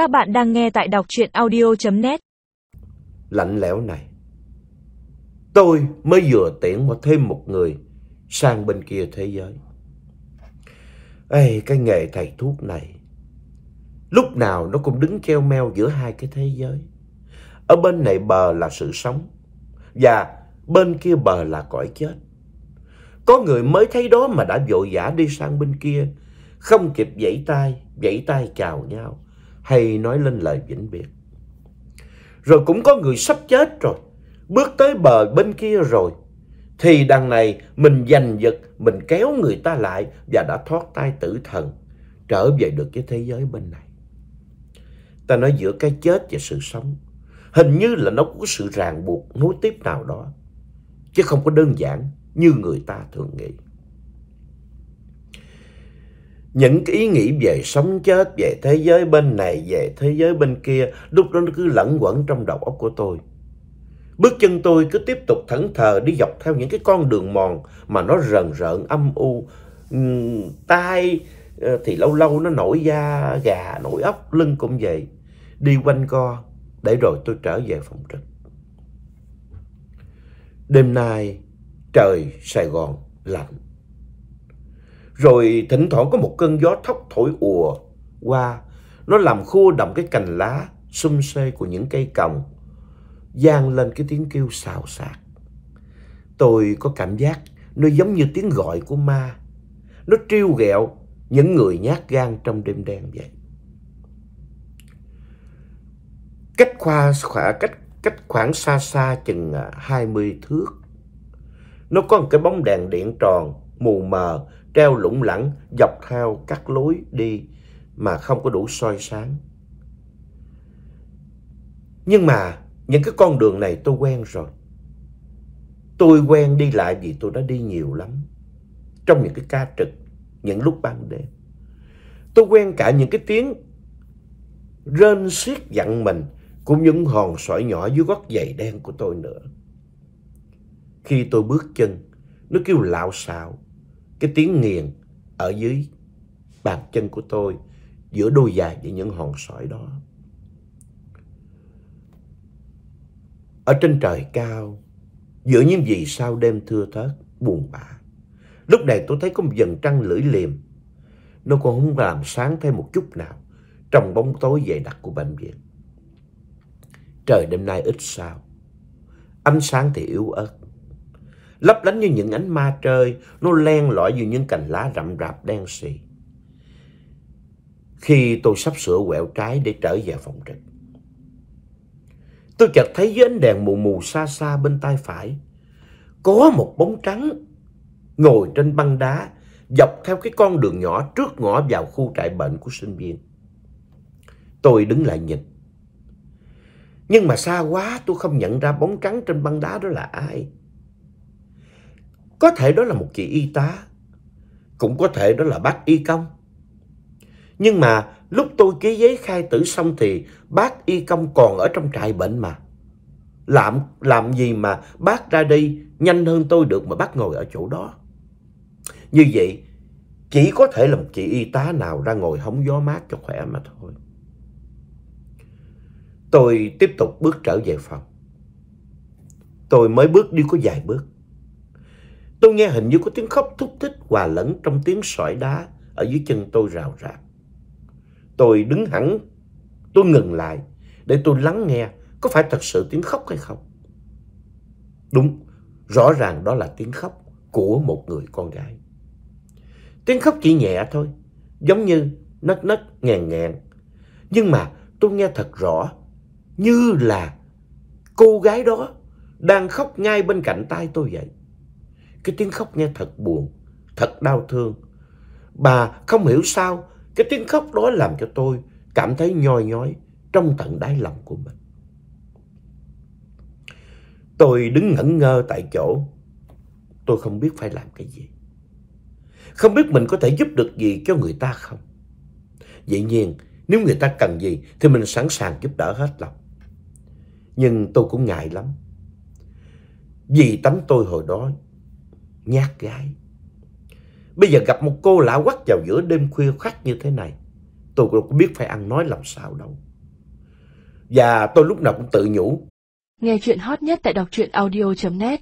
Các bạn đang nghe tại đọc truyện audio.net Lạnh lẽo này. Tôi mới vừa tiễn một thêm một người sang bên kia thế giới. Ê, cái nghề thầy thuốc này, lúc nào nó cũng đứng treo meo giữa hai cái thế giới. Ở bên này bờ là sự sống, và bên kia bờ là cõi chết. Có người mới thấy đó mà đã vội vã đi sang bên kia, không kịp vẫy tay, vẫy tay chào nhau, hay nói lên lời vĩnh biệt. Rồi cũng có người sắp chết rồi, bước tới bờ bên kia rồi, thì đằng này mình giành giật, mình kéo người ta lại và đã thoát tay tử thần, trở về được cái thế giới bên này. Ta nói giữa cái chết và sự sống, hình như là nó có sự ràng buộc nối tiếp nào đó, chứ không có đơn giản như người ta thường nghĩ. Những cái ý nghĩ về sống chết, về thế giới bên này, về thế giới bên kia, lúc đó nó cứ lẫn quẩn trong đầu óc của tôi. Bước chân tôi cứ tiếp tục thẫn thờ đi dọc theo những cái con đường mòn mà nó rần rợn âm u. Ừ, tai ờ, thì lâu lâu nó nổi da gà, nổi ốc, lưng cũng vậy. Đi quanh co để rồi tôi trở về phòng trực. Đêm nay trời Sài Gòn lạnh. Rồi thỉnh thoảng có một cơn gió thốc thổi ùa qua. Nó làm khô đậm cái cành lá xum xê của những cây còng. giang lên cái tiếng kêu xào xạc. Tôi có cảm giác nó giống như tiếng gọi của ma. Nó trêu ghẹo những người nhát gan trong đêm đen vậy. Cách khoa cách cách khoảng xa xa chừng à, 20 thước. Nó có một cái bóng đèn điện tròn mù mờ treo lủng lẳng dọc theo các lối đi mà không có đủ soi sáng. Nhưng mà những cái con đường này tôi quen rồi. Tôi quen đi lại vì tôi đã đi nhiều lắm. Trong những cái ca trực, những lúc ban đêm. Tôi quen cả những cái tiếng rên xiết dặn mình cũng những hòn sỏi nhỏ dưới gót giày đen của tôi nữa. Khi tôi bước chân, nó kêu lạo xạo, cái tiếng nghiền ở dưới bàn chân của tôi giữa đôi dài với những hòn sỏi đó. Ở trên trời cao, giữa những vì sao đêm thưa thớt, buồn bã. Lúc này tôi thấy có một dần trăng lưỡi liềm. Nó còn không làm sáng thêm một chút nào trong bóng tối dày đặc của bệnh viện. Trời đêm nay ít sao. Ánh sáng thì yếu ớt lấp lánh như những ánh ma trời, nó len lỏi như những cành lá rậm rạp đen xì. Khi tôi sắp sửa quẹo trái để trở về phòng trực, tôi chợt thấy dưới ánh đèn mù mù xa xa bên tay phải, có một bóng trắng ngồi trên băng đá dọc theo cái con đường nhỏ trước ngõ vào khu trại bệnh của sinh viên. Tôi đứng lại nhìn. Nhưng mà xa quá tôi không nhận ra bóng trắng trên băng đá đó là ai. Có thể đó là một chị y tá, cũng có thể đó là bác y công. Nhưng mà lúc tôi ký giấy khai tử xong thì bác y công còn ở trong trại bệnh mà. Làm, làm gì mà bác ra đi nhanh hơn tôi được mà bác ngồi ở chỗ đó. Như vậy, chỉ có thể là một chị y tá nào ra ngồi hóng gió mát cho khỏe mà thôi. Tôi tiếp tục bước trở về phòng. Tôi mới bước đi có vài bước. Tôi nghe hình như có tiếng khóc thúc thích hòa lẫn trong tiếng sỏi đá ở dưới chân tôi rào rạc. Tôi đứng hẳn, tôi ngừng lại để tôi lắng nghe có phải thật sự tiếng khóc hay không. Đúng, rõ ràng đó là tiếng khóc của một người con gái. Tiếng khóc chỉ nhẹ thôi, giống như nấc nấc ngàn ngàn. Nhưng mà tôi nghe thật rõ, như là cô gái đó đang khóc ngay bên cạnh tay tôi vậy. Cái tiếng khóc nghe thật buồn, thật đau thương. Bà không hiểu sao cái tiếng khóc đó làm cho tôi cảm thấy nhoi nhói trong tận đáy lòng của mình. Tôi đứng ngẩn ngơ tại chỗ. Tôi không biết phải làm cái gì. Không biết mình có thể giúp được gì cho người ta không. Dĩ nhiên, nếu người ta cần gì thì mình sẵn sàng giúp đỡ hết lòng. Nhưng tôi cũng ngại lắm. Vì tánh tôi hồi đó nhát gái. Bây giờ gặp một cô lạ quắc vào giữa đêm khuya khắc như thế này, tôi cũng không biết phải ăn nói làm sao đâu. Và tôi lúc nào cũng tự nhủ. Nghe chuyện hot nhất tại đọc truyện audio.net